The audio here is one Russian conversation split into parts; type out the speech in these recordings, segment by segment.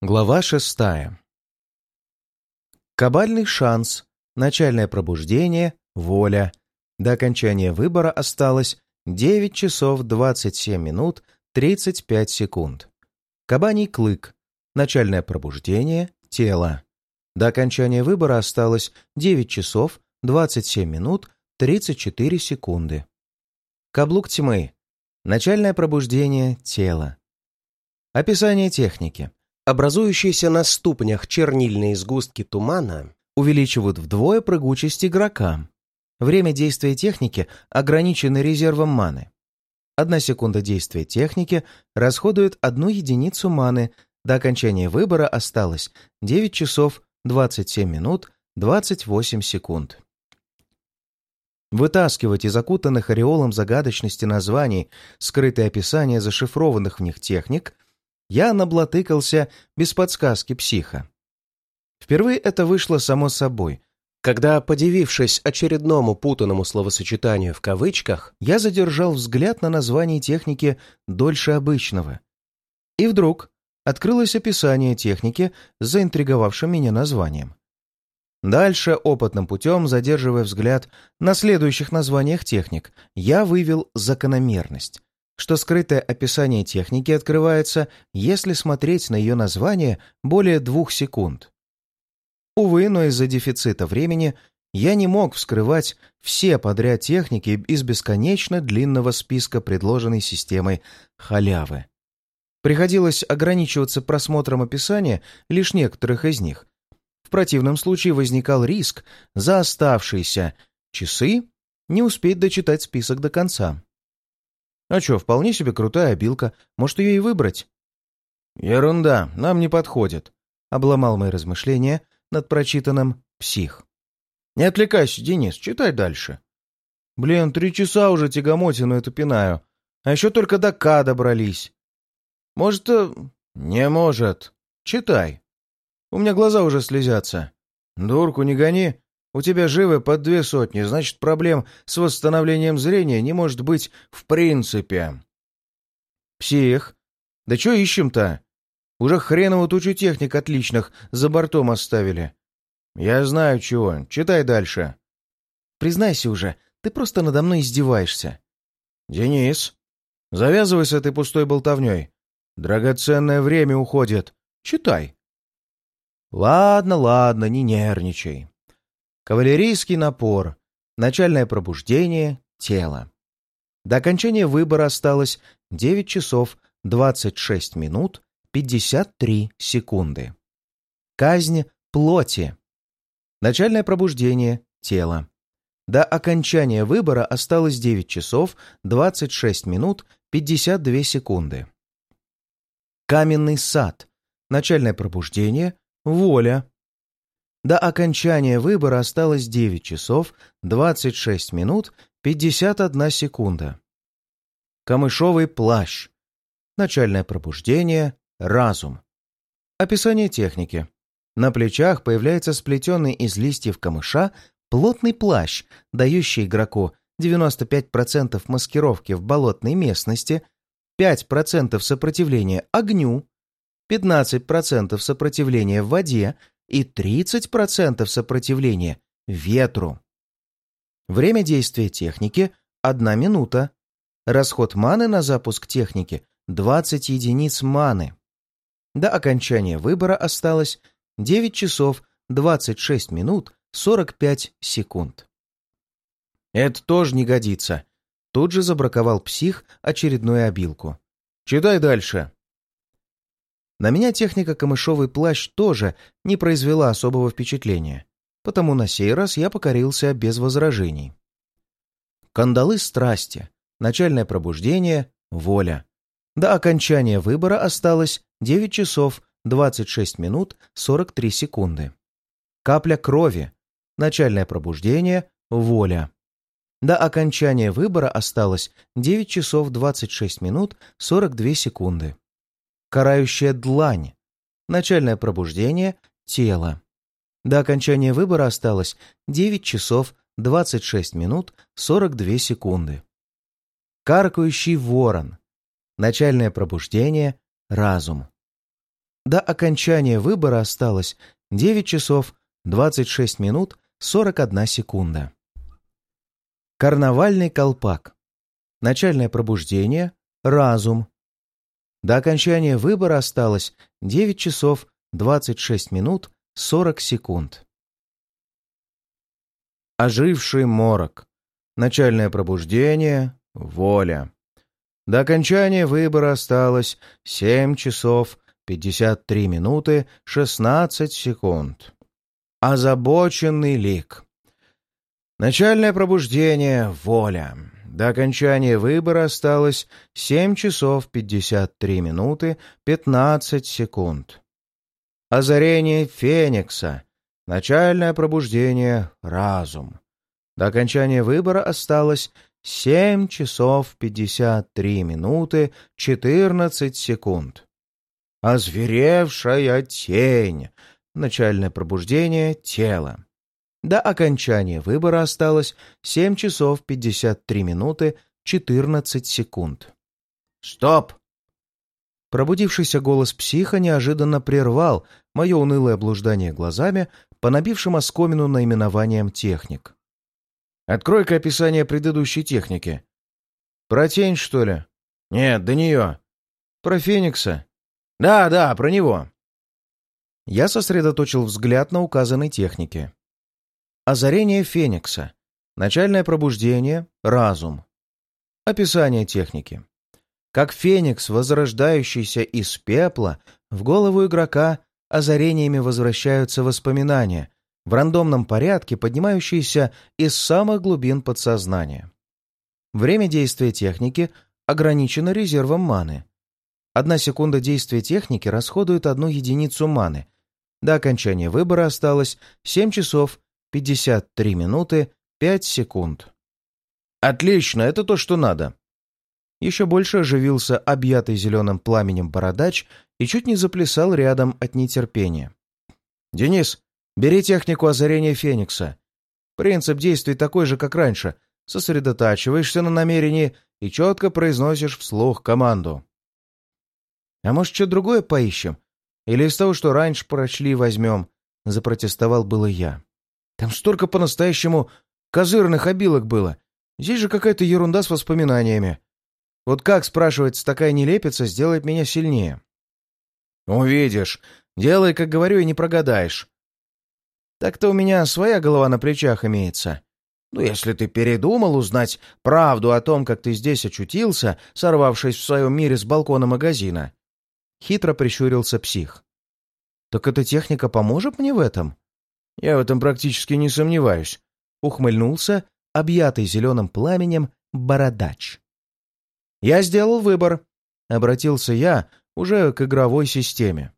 Глава шестая. Кабальный шанс, начальное пробуждение, воля. До окончания выбора осталось 9 часов 27 минут 35 секунд. Кабаний клык, начальное пробуждение, тело. До окончания выбора осталось 9 часов 27 минут 34 секунды. Каблук тьмы, начальное пробуждение, тело. Описание техники. Образующиеся на ступнях чернильные сгустки тумана увеличивают вдвое прыгучесть игрока. Время действия техники ограничено резервом маны. Одна секунда действия техники расходует одну единицу маны. До окончания выбора осталось 9 часов 27 минут 28 секунд. Вытаскивать из окутанных ореолом загадочности названий скрытые описания зашифрованных в них техник – я наблатыкался без подсказки психа. Впервые это вышло само собой, когда, подивившись очередному путанному словосочетанию в кавычках, я задержал взгляд на название техники дольше обычного. И вдруг открылось описание техники с заинтриговавшим меня названием. Дальше, опытным путем, задерживая взгляд на следующих названиях техник, я вывел закономерность что скрытое описание техники открывается, если смотреть на ее название более двух секунд. Увы, но из-за дефицита времени я не мог вскрывать все подряд техники из бесконечно длинного списка предложенной системой халявы. Приходилось ограничиваться просмотром описания лишь некоторых из них. В противном случае возникал риск за оставшиеся часы не успеть дочитать список до конца. А что, вполне себе крутая обилка. Может, ее и выбрать? Ерунда, нам не подходит. Обломал мои размышления над прочитанным «Псих». Не отвлекайся, Денис, читай дальше. Блин, три часа уже тягомотину эту пинаю. А еще только до К добрались. Может, э, не может. Читай. У меня глаза уже слезятся. Дурку не гони. У тебя живы под две сотни, значит, проблем с восстановлением зрения не может быть в принципе. Псих. Да что ищем-то? Уже хреново тучу техник отличных за бортом оставили. Я знаю чего. Читай дальше. Признайся уже, ты просто надо мной издеваешься. Денис, завязывай с этой пустой болтовней. Драгоценное время уходит. Читай. Ладно, ладно, не нервничай. Кавалерийский напор, начальное пробуждение, тело. До окончания выбора осталось 9 часов 26 минут 53 секунды. Казнь плоти. Начальное пробуждение, тело. До окончания выбора осталось 9 часов 26 минут 52 секунды. Каменный сад. Начальное пробуждение, воля. До окончания выбора осталось 9 часов 26 минут 51 секунда. Камышовый плащ. Начальное пробуждение. Разум. Описание техники. На плечах появляется сплетенный из листьев камыша плотный плащ, дающий игроку 95% маскировки в болотной местности, 5% сопротивления огню, 15% сопротивления в воде и 30% сопротивления ветру. Время действия техники – 1 минута. Расход маны на запуск техники – 20 единиц маны. До окончания выбора осталось 9 часов 26 минут 45 секунд. Это тоже не годится. Тут же забраковал псих очередную обилку. Читай дальше. На меня техника камышовый плащ тоже не произвела особого впечатления, потому на сей раз я покорился без возражений. Кандалы страсти, начальное пробуждение, воля. До окончания выбора осталось 9 часов 26 минут 43 секунды. Капля крови, начальное пробуждение, воля. До окончания выбора осталось 9 часов 26 минут 42 секунды карающая длань, начальное пробуждение тела. До окончания выбора осталось 9 часов 26 минут 42 секунды. Каркающий ворон, начальное пробуждение разум. До окончания выбора осталось 9 часов 26 минут 41 секунда. Карнавальный колпак. Начальное пробуждение. Разум. До окончания выбора осталось 9 часов 26 минут 40 секунд. Оживший морок. Начальное пробуждение. Воля. До окончания выбора осталось 7 часов 53 минуты 16 секунд. Озабоченный лик. Начальное пробуждение — воля. До окончания выбора осталось 7 часов 53 минуты 15 секунд. Озарение Феникса. Начальное пробуждение — разум. До окончания выбора осталось 7 часов 53 минуты 14 секунд. Озверевшая тень. Начальное пробуждение — тело. До окончания выбора осталось 7 часов 53 минуты 14 секунд. «Стоп!» Пробудившийся голос психа неожиданно прервал мое унылое блуждание глазами по набившим оскомину наименованиям техник. «Открой-ка описание предыдущей техники». «Про тень, что ли?» «Нет, до нее». «Про Феникса?» «Да, да, про него». Я сосредоточил взгляд на указанной технике. Озарение Феникса. Начальное пробуждение. Разум. Описание техники. Как Феникс, возрождающийся из пепла, в голову игрока озарениями возвращаются воспоминания, в рандомном порядке поднимающиеся из самых глубин подсознания. Время действия техники ограничено резервом маны. Одна секунда действия техники расходует одну единицу маны. До окончания выбора осталось 7 часов 53 минуты 5 секунд. «Отлично, это то, что надо!» Еще больше оживился объятый зеленым пламенем бородач и чуть не заплясал рядом от нетерпения. «Денис, бери технику озарения Феникса. Принцип действий такой же, как раньше. Сосредотачиваешься на намерении и четко произносишь вслух команду. А может, что другое поищем? Или из того, что раньше прочли, возьмем?» Запротестовал было я. Там столько по-настоящему козырных обилок было. Здесь же какая-то ерунда с воспоминаниями. Вот как, спрашивается, такая нелепица сделает меня сильнее? Увидишь. Делай, как говорю, и не прогадаешь. Так-то у меня своя голова на плечах имеется. Ну, если ты передумал узнать правду о том, как ты здесь очутился, сорвавшись в своем мире с балкона магазина. Хитро прищурился псих. Так эта техника поможет мне в этом? Я в этом практически не сомневаюсь. Ухмыльнулся, объятый зеленым пламенем, бородач. Я сделал выбор. Обратился я уже к игровой системе.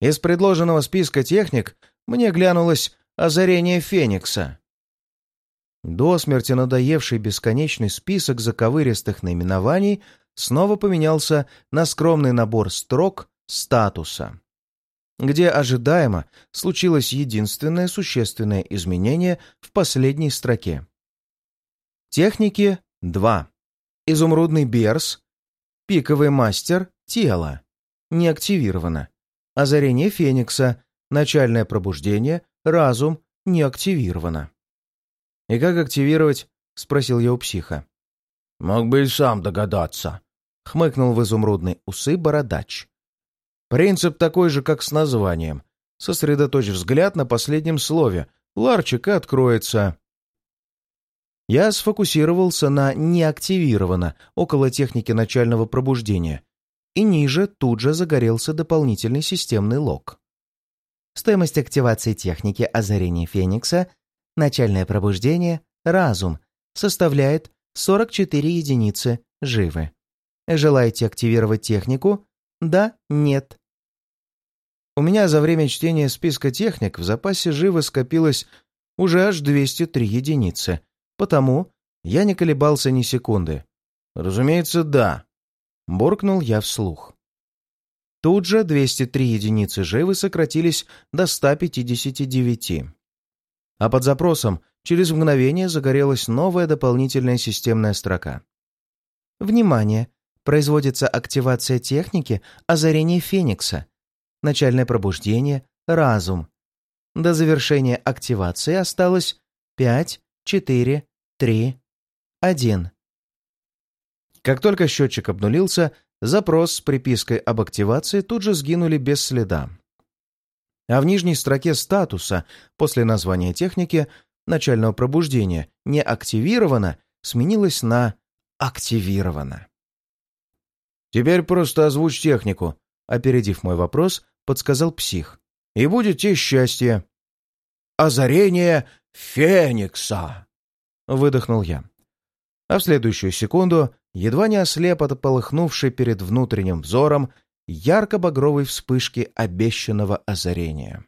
Из предложенного списка техник мне глянулось озарение Феникса. До смерти надоевший бесконечный список заковыристых наименований снова поменялся на скромный набор строк статуса где ожидаемо случилось единственное существенное изменение в последней строке. Техники 2. Изумрудный берс, пиковый мастер, тело. Не активировано. Озарение феникса, начальное пробуждение, разум не активировано. «И как активировать?» — спросил я у психа. «Мог бы и сам догадаться», — хмыкнул в изумрудной усы бородач. Принцип такой же, как с названием. Сосредоточь взгляд на последнем слове. Ларчик откроется. Я сфокусировался на «неактивировано» около техники начального пробуждения, и ниже тут же загорелся дополнительный системный лог. Стоимость активации техники озарения Феникса, начальное пробуждение, разум, составляет 44 единицы живы. Желаете активировать технику? Да, нет. У меня за время чтения списка техник в запасе живо скопилось уже аж 203 единицы, потому я не колебался ни секунды. Разумеется, да. Буркнул я вслух. Тут же 203 единицы живы сократились до 159. А под запросом через мгновение загорелась новая дополнительная системная строка. Внимание! Производится активация техники озарения Феникса начальное пробуждение, разум. До завершения активации осталось 5, 4, 3, 1. Как только счетчик обнулился, запрос с припиской об активации тут же сгинули без следа. А в нижней строке статуса после названия техники начального пробуждения «не активировано» сменилось на «активировано». «Теперь просто озвучь технику», — опередив мой вопрос, подсказал псих. «И будет тебе счастье». «Озарение Феникса!» — выдохнул я. А в следующую секунду едва не ослеп от полыхнувшей перед внутренним взором ярко-багровой вспышки обещанного озарения.